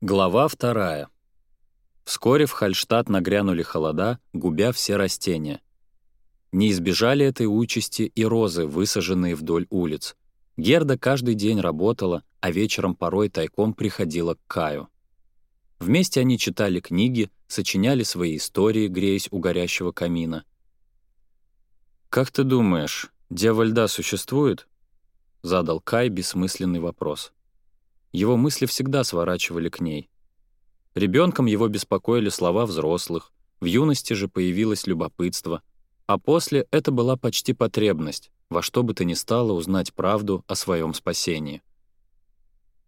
Глава вторая. Вскоре в Хальштадт нагрянули холода, губя все растения. Не избежали этой участи и розы, высаженные вдоль улиц. Герда каждый день работала, а вечером порой тайком приходила к Каю. Вместе они читали книги, сочиняли свои истории, греясь у горящего камина. «Как ты думаешь, Дева Льда существует?» — задал Кай бессмысленный вопрос. — его мысли всегда сворачивали к ней. Ребенком его беспокоили слова взрослых, в юности же появилось любопытство, а после это была почти потребность, во что бы то ни стало узнать правду о своем спасении.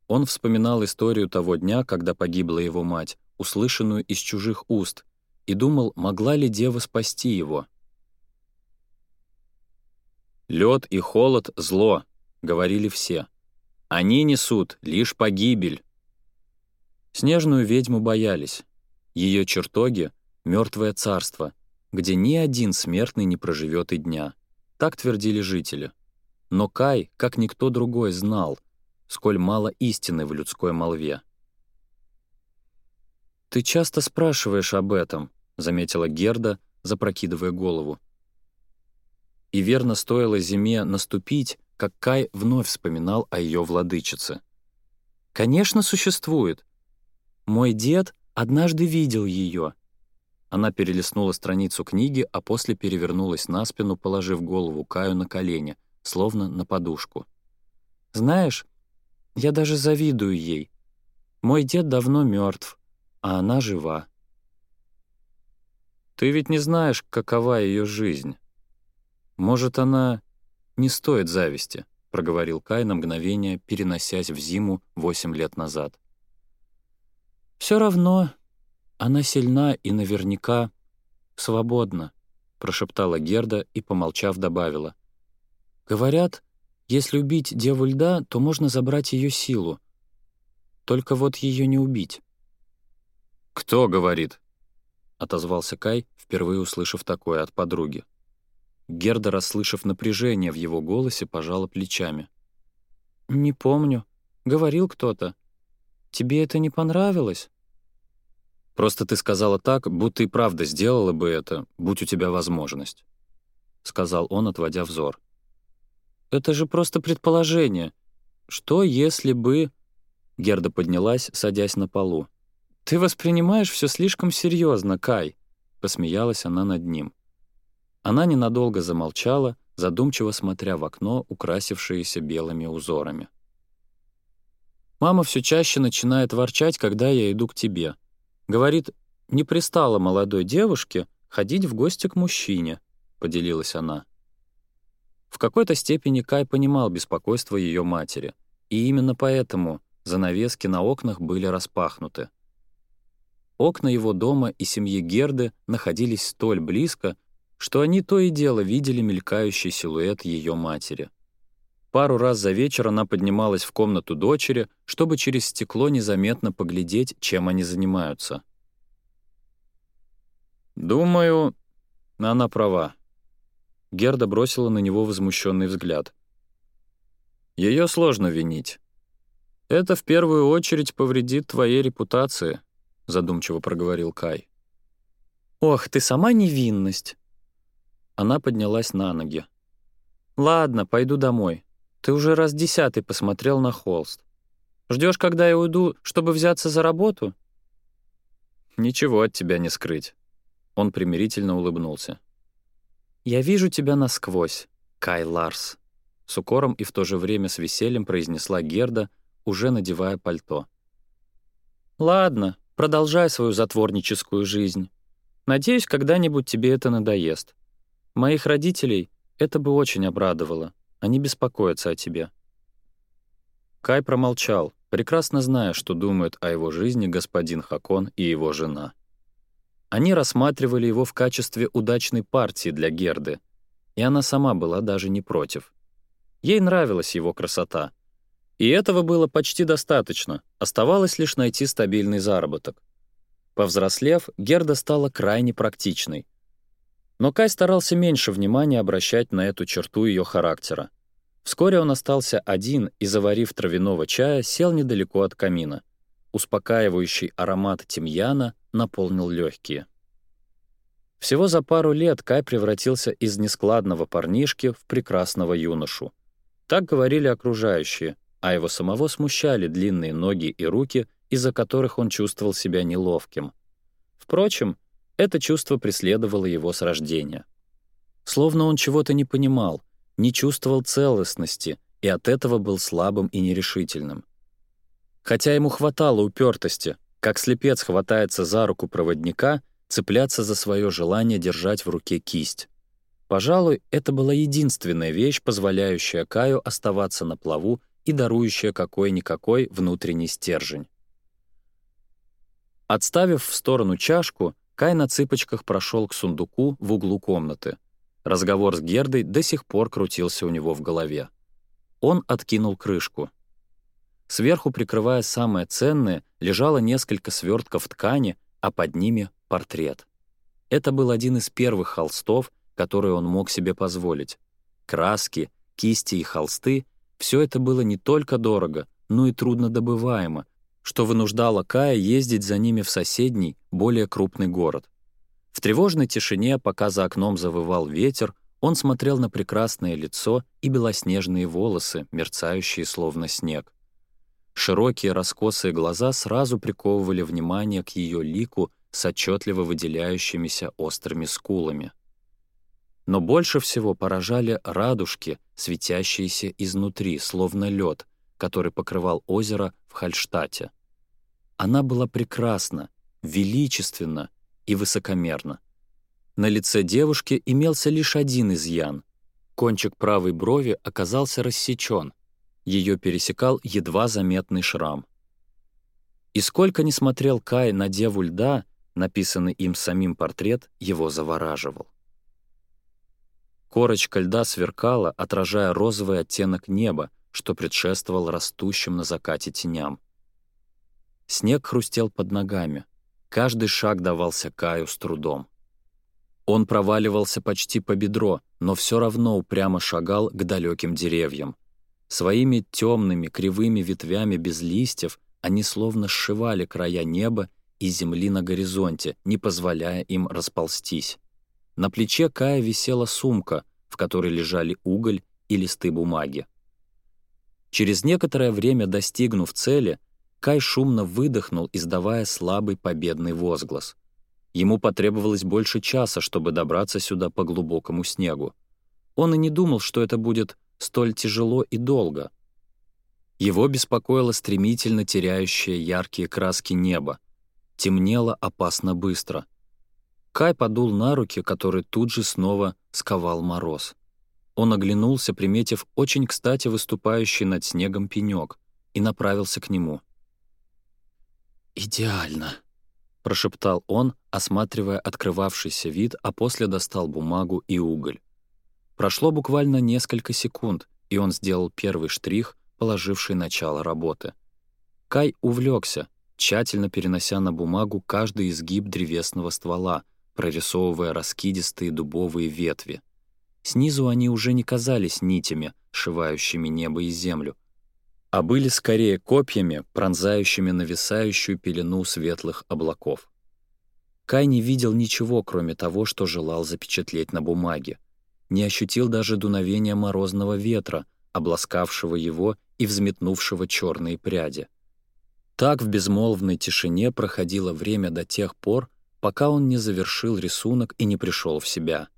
Он вспоминал историю того дня, когда погибла его мать, услышанную из чужих уст, и думал, могла ли дева спасти его. «Лед и холод — зло», — говорили все. Они несут лишь погибель. Снежную ведьму боялись. Ее чертоги — мертвое царство, где ни один смертный не проживет и дня. Так твердили жители. Но Кай, как никто другой, знал, сколь мало истины в людской молве. «Ты часто спрашиваешь об этом», — заметила Герда, запрокидывая голову. И верно стоило зиме наступить, как Кай вновь вспоминал о ее владычице. «Конечно, существует. Мой дед однажды видел ее». Она перелистнула страницу книги, а после перевернулась на спину, положив голову Каю на колени, словно на подушку. «Знаешь, я даже завидую ей. Мой дед давно мертв, а она жива». «Ты ведь не знаешь, какова ее жизнь. Может, она не стоит зависти», — проговорил Кай на мгновение, переносясь в зиму восемь лет назад. «Все равно она сильна и наверняка свободна», — прошептала Герда и, помолчав, добавила. «Говорят, если убить Деву Льда, то можно забрать ее силу. Только вот ее не убить». «Кто говорит?» — отозвался Кай, впервые услышав такое от подруги. Герда, расслышав напряжение в его голосе, пожала плечами. «Не помню. Говорил кто-то. Тебе это не понравилось?» «Просто ты сказала так, будто и правда сделала бы это, будь у тебя возможность», — сказал он, отводя взор. «Это же просто предположение. Что, если бы...» Герда поднялась, садясь на полу. «Ты воспринимаешь все слишком серьезно, Кай», — посмеялась она над ним. Она ненадолго замолчала, задумчиво смотря в окно, украсившееся белыми узорами. Мама все чаще начинает ворчать, когда я иду к тебе. Говорит, не пристало молодой девушке ходить в гости к мужчине, поделилась она. В какой-то степени Кай понимал беспокойство ее матери, и именно поэтому занавески на окнах были распахнуты. Окна его дома и семьи Герды находились столь близко, что они то и дело видели мелькающий силуэт ее матери. Пару раз за вечер она поднималась в комнату дочери, чтобы через стекло незаметно поглядеть, чем они занимаются. «Думаю...» Она права. Герда бросила на него возмущенный взгляд. Ее сложно винить. Это в первую очередь повредит твоей репутации», — задумчиво проговорил Кай. «Ох, ты сама невинность!» Она поднялась на ноги. «Ладно, пойду домой. Ты уже раз десятый посмотрел на холст. Ждешь, когда я уйду, чтобы взяться за работу?» «Ничего от тебя не скрыть». Он примирительно улыбнулся. «Я вижу тебя насквозь, Кай Ларс», — с укором и в то же время с весельем произнесла Герда, уже надевая пальто. «Ладно, продолжай свою затворническую жизнь. Надеюсь, когда-нибудь тебе это надоест. Моих родителей это бы очень обрадовало. Они беспокоятся о тебе». Кай промолчал, прекрасно зная, что думают о его жизни господин Хакон и его жена. Они рассматривали его в качестве удачной партии для Герды, и она сама была даже не против. Ей нравилась его красота. И этого было почти достаточно, оставалось лишь найти стабильный заработок. Повзрослев, Герда стала крайне практичной. Но Кай старался меньше внимания обращать на эту черту ее характера. Вскоре он остался один и, заварив травяного чая, сел недалеко от камина. Успокаивающий аромат тимьяна наполнил легкие. Всего за пару лет Кай превратился из нескладного парнишки в прекрасного юношу. Так говорили окружающие, а его самого смущали длинные ноги и руки, из-за которых он чувствовал себя неловким. Впрочем, это чувство преследовало его с рождения. Словно он чего-то не понимал, не чувствовал целостности и от этого был слабым и нерешительным. Хотя ему хватало упертости, как слепец хватается за руку проводника, цепляться за свое желание держать в руке кисть. Пожалуй, это была единственная вещь, позволяющая Каю оставаться на плаву и дарующая какой-никакой внутренний стержень. Отставив в сторону чашку, Кай на цыпочках прошел к сундуку в углу комнаты. Разговор с Гердой до сих пор крутился у него в голове. Он откинул крышку. Сверху, прикрывая самое ценное, лежало несколько свертков ткани, а под ними — портрет. Это был один из первых холстов, которые он мог себе позволить. Краски, кисти и холсты — все это было не только дорого, но и трудно добываемо, что вынуждало Кая ездить за ними в соседний, более крупный город. В тревожной тишине, пока за окном завывал ветер, он смотрел на прекрасное лицо и белоснежные волосы, мерцающие словно снег. Широкие раскосые глаза сразу приковывали внимание к ее лику с отчетливо выделяющимися острыми скулами. Но больше всего поражали радужки, светящиеся изнутри, словно лед, который покрывал озеро в Хальштате. Она была прекрасна, величественна и высокомерна. На лице девушки имелся лишь один изъян. Кончик правой брови оказался рассечен. Ее пересекал едва заметный шрам. И сколько не смотрел Кай на деву льда, написанный им самим портрет его завораживал. Корочка льда сверкала, отражая розовый оттенок неба, что предшествовал растущим на закате теням. Снег хрустел под ногами. Каждый шаг давался Каю с трудом. Он проваливался почти по бедро, но все равно упрямо шагал к далеким деревьям. Своими темными кривыми ветвями без листьев они словно сшивали края неба и земли на горизонте, не позволяя им расползтись. На плече Кая висела сумка, в которой лежали уголь и листы бумаги. Через некоторое время, достигнув цели, Кай шумно выдохнул, издавая слабый победный возглас. Ему потребовалось больше часа, чтобы добраться сюда по глубокому снегу. Он и не думал, что это будет столь тяжело и долго. Его беспокоило стремительно теряющее яркие краски небо. Темнело опасно быстро. Кай подул на руки, которые тут же снова сковал мороз. Он оглянулся, приметив очень кстати выступающий над снегом пенек, и направился к нему. «Идеально», — прошептал он, осматривая открывавшийся вид, а после достал бумагу и уголь. Прошло буквально несколько секунд, и он сделал первый штрих, положивший начало работы. Кай увлекся, тщательно перенося на бумагу каждый изгиб древесного ствола, прорисовывая раскидистые дубовые ветви. Снизу они уже не казались нитями, сшивающими небо и землю, а были скорее копьями, пронзающими нависающую пелену светлых облаков. Кай не видел ничего, кроме того, что желал запечатлеть на бумаге. Не ощутил даже дуновения морозного ветра, обласкавшего его и взметнувшего черные пряди. Так в безмолвной тишине проходило время до тех пор, пока он не завершил рисунок и не пришел в себя.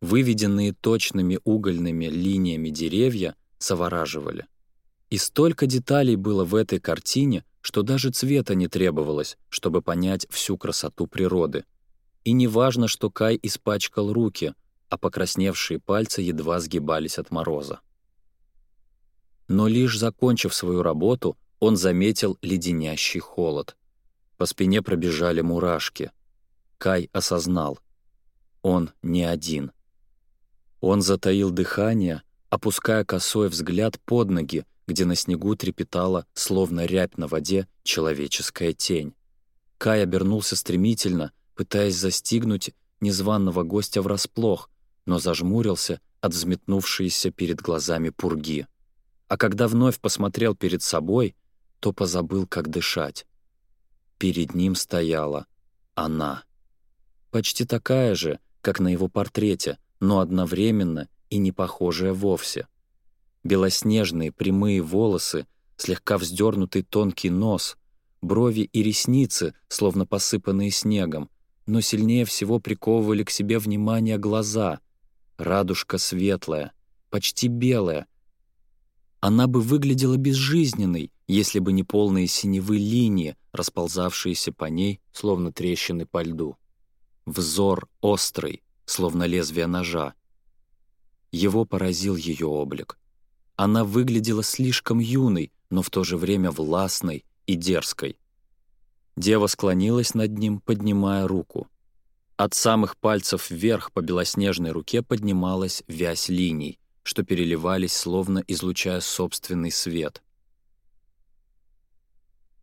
Выведенные точными угольными линиями деревья завораживали. И столько деталей было в этой картине, что даже цвета не требовалось, чтобы понять всю красоту природы. И не важно, что Кай испачкал руки, а покрасневшие пальцы едва сгибались от мороза. Но лишь закончив свою работу, он заметил леденящий холод. По спине пробежали мурашки. Кай осознал. Он не один. Он затаил дыхание, опуская косой взгляд под ноги где на снегу трепетала, словно рябь на воде, человеческая тень. Кай обернулся стремительно, пытаясь застигнуть незваного гостя врасплох, но зажмурился от взметнувшейся перед глазами пурги. А когда вновь посмотрел перед собой, то позабыл, как дышать. Перед ним стояла она. Почти такая же, как на его портрете, но одновременно и не похожая вовсе — белоснежные прямые волосы, слегка вздернутый тонкий нос, брови и ресницы, словно посыпанные снегом, но сильнее всего приковывали к себе внимание глаза. Радужка светлая, почти белая. Она бы выглядела безжизненной, если бы не полные синевы линии, расползавшиеся по ней, словно трещины по льду. Взор острый, словно лезвие ножа. Его поразил ее облик. Она выглядела слишком юной, но в то же время властной и дерзкой. Дева склонилась над ним, поднимая руку. От самых пальцев вверх по белоснежной руке поднималась вязь линий, что переливались, словно излучая собственный свет.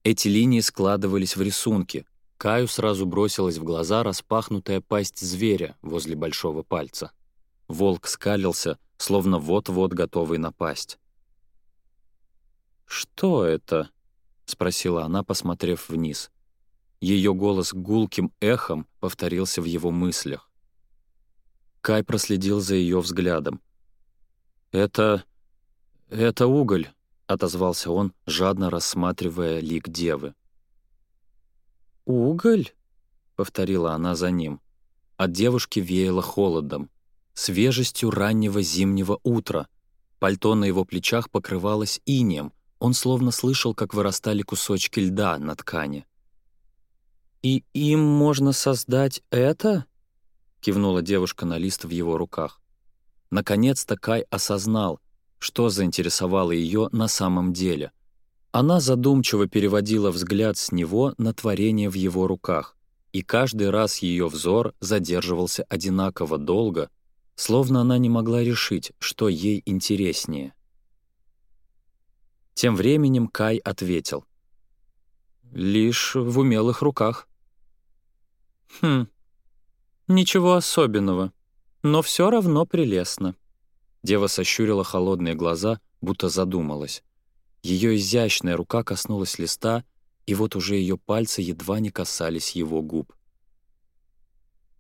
Эти линии складывались в рисунки. Каю сразу бросилась в глаза распахнутая пасть зверя возле большого пальца. Волк скалился, словно вот-вот готовый напасть. «Что это?» — спросила она, посмотрев вниз. Ее голос гулким эхом повторился в его мыслях. Кай проследил за ее взглядом. «Это... это уголь», — отозвался он, жадно рассматривая лик девы. «Уголь?» — повторила она за ним. От девушки веяло холодом свежестью раннего зимнего утра. Пальто на его плечах покрывалось инеем, он словно слышал, как вырастали кусочки льда на ткани. «И им можно создать это?» — кивнула девушка на лист в его руках. Наконец-то Кай осознал, что заинтересовало ее на самом деле. Она задумчиво переводила взгляд с него на творение в его руках, и каждый раз ее взор задерживался одинаково долго, словно она не могла решить, что ей интереснее. Тем временем Кай ответил. «Лишь в умелых руках». «Хм, ничего особенного, но все равно прелестно». Дева сощурила холодные глаза, будто задумалась. Ее изящная рука коснулась листа, и вот уже ее пальцы едва не касались его губ.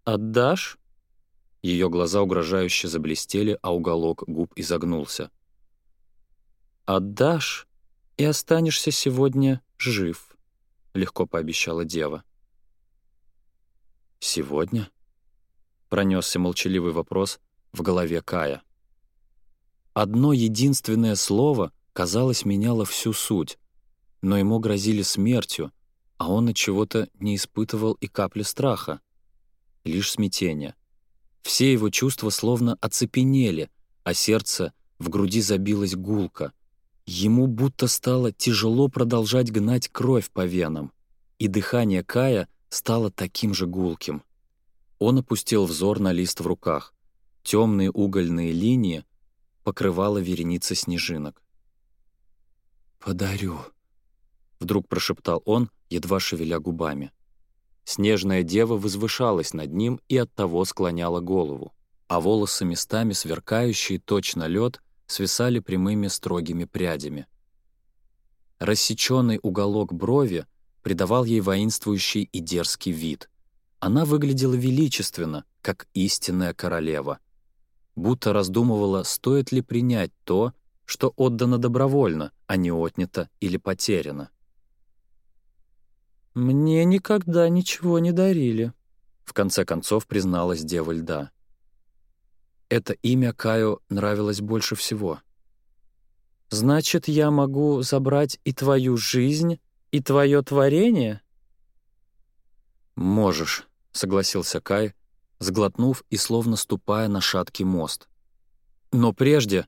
«Отдашь?» Ее глаза угрожающе заблестели, а уголок губ изогнулся. «Отдашь, и останешься сегодня жив», — легко пообещала дева. «Сегодня?» — пронесся молчаливый вопрос в голове Кая. Одно единственное слово, казалось, меняло всю суть, но ему грозили смертью, а он от чего-то не испытывал и капли страха, лишь смятение — все его чувства словно оцепенели, а сердце в груди забилось гулко. Ему будто стало тяжело продолжать гнать кровь по венам, и дыхание Кая стало таким же гулким. Он опустил взор на лист в руках. Темные угольные линии покрывала вереница снежинок. «Подарю», — вдруг прошептал он, едва шевеля губами. Снежная дева возвышалась над ним и оттого склоняла голову, а волосы местами сверкающие точно лед свисали прямыми строгими прядями. Рассеченный уголок брови придавал ей воинствующий и дерзкий вид. Она выглядела величественно, как истинная королева. Будто раздумывала, стоит ли принять то, что отдано добровольно, а не отнято или потеряно. «Мне никогда ничего не дарили», — в конце концов призналась Дева Льда. Это имя Каю нравилось больше всего. «Значит, я могу забрать и твою жизнь, и твое творение?» «Можешь», — согласился Кай, сглотнув и словно ступая на шаткий мост. «Но прежде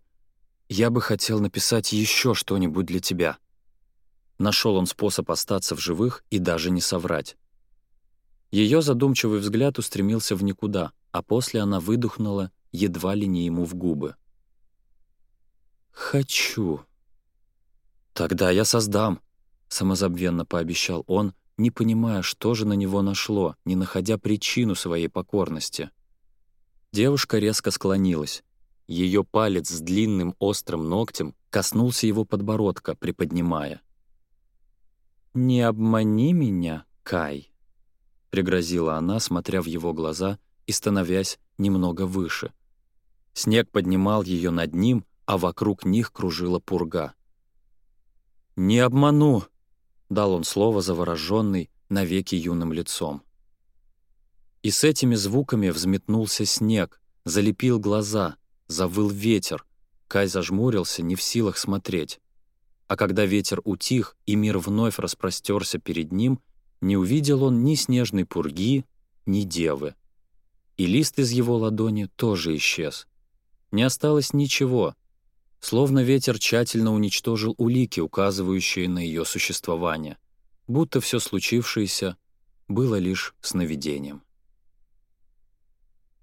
я бы хотел написать еще что-нибудь для тебя». Нашел он способ остаться в живых и даже не соврать. Ее задумчивый взгляд устремился в никуда, а после она выдохнула едва ли не ему в губы. «Хочу». «Тогда я создам», — самозабвенно пообещал он, не понимая, что же на него нашло, не находя причину своей покорности. Девушка резко склонилась. Ее палец с длинным острым ногтем коснулся его подбородка, приподнимая — «Не обмани меня, Кай», — пригрозила она, смотря в его глаза и становясь немного выше. Снег поднимал ее над ним, а вокруг них кружила пурга. «Не обману!» — дал он слово завороженный навеки юным лицом. И с этими звуками взметнулся снег, залепил глаза, завыл ветер. Кай зажмурился, не в силах смотреть. А когда ветер утих и мир вновь распростерся перед ним, не увидел он ни снежной пурги, ни девы. И лист из его ладони тоже исчез. Не осталось ничего, словно ветер тщательно уничтожил улики, указывающие на ее существование, будто все случившееся было лишь сновидением.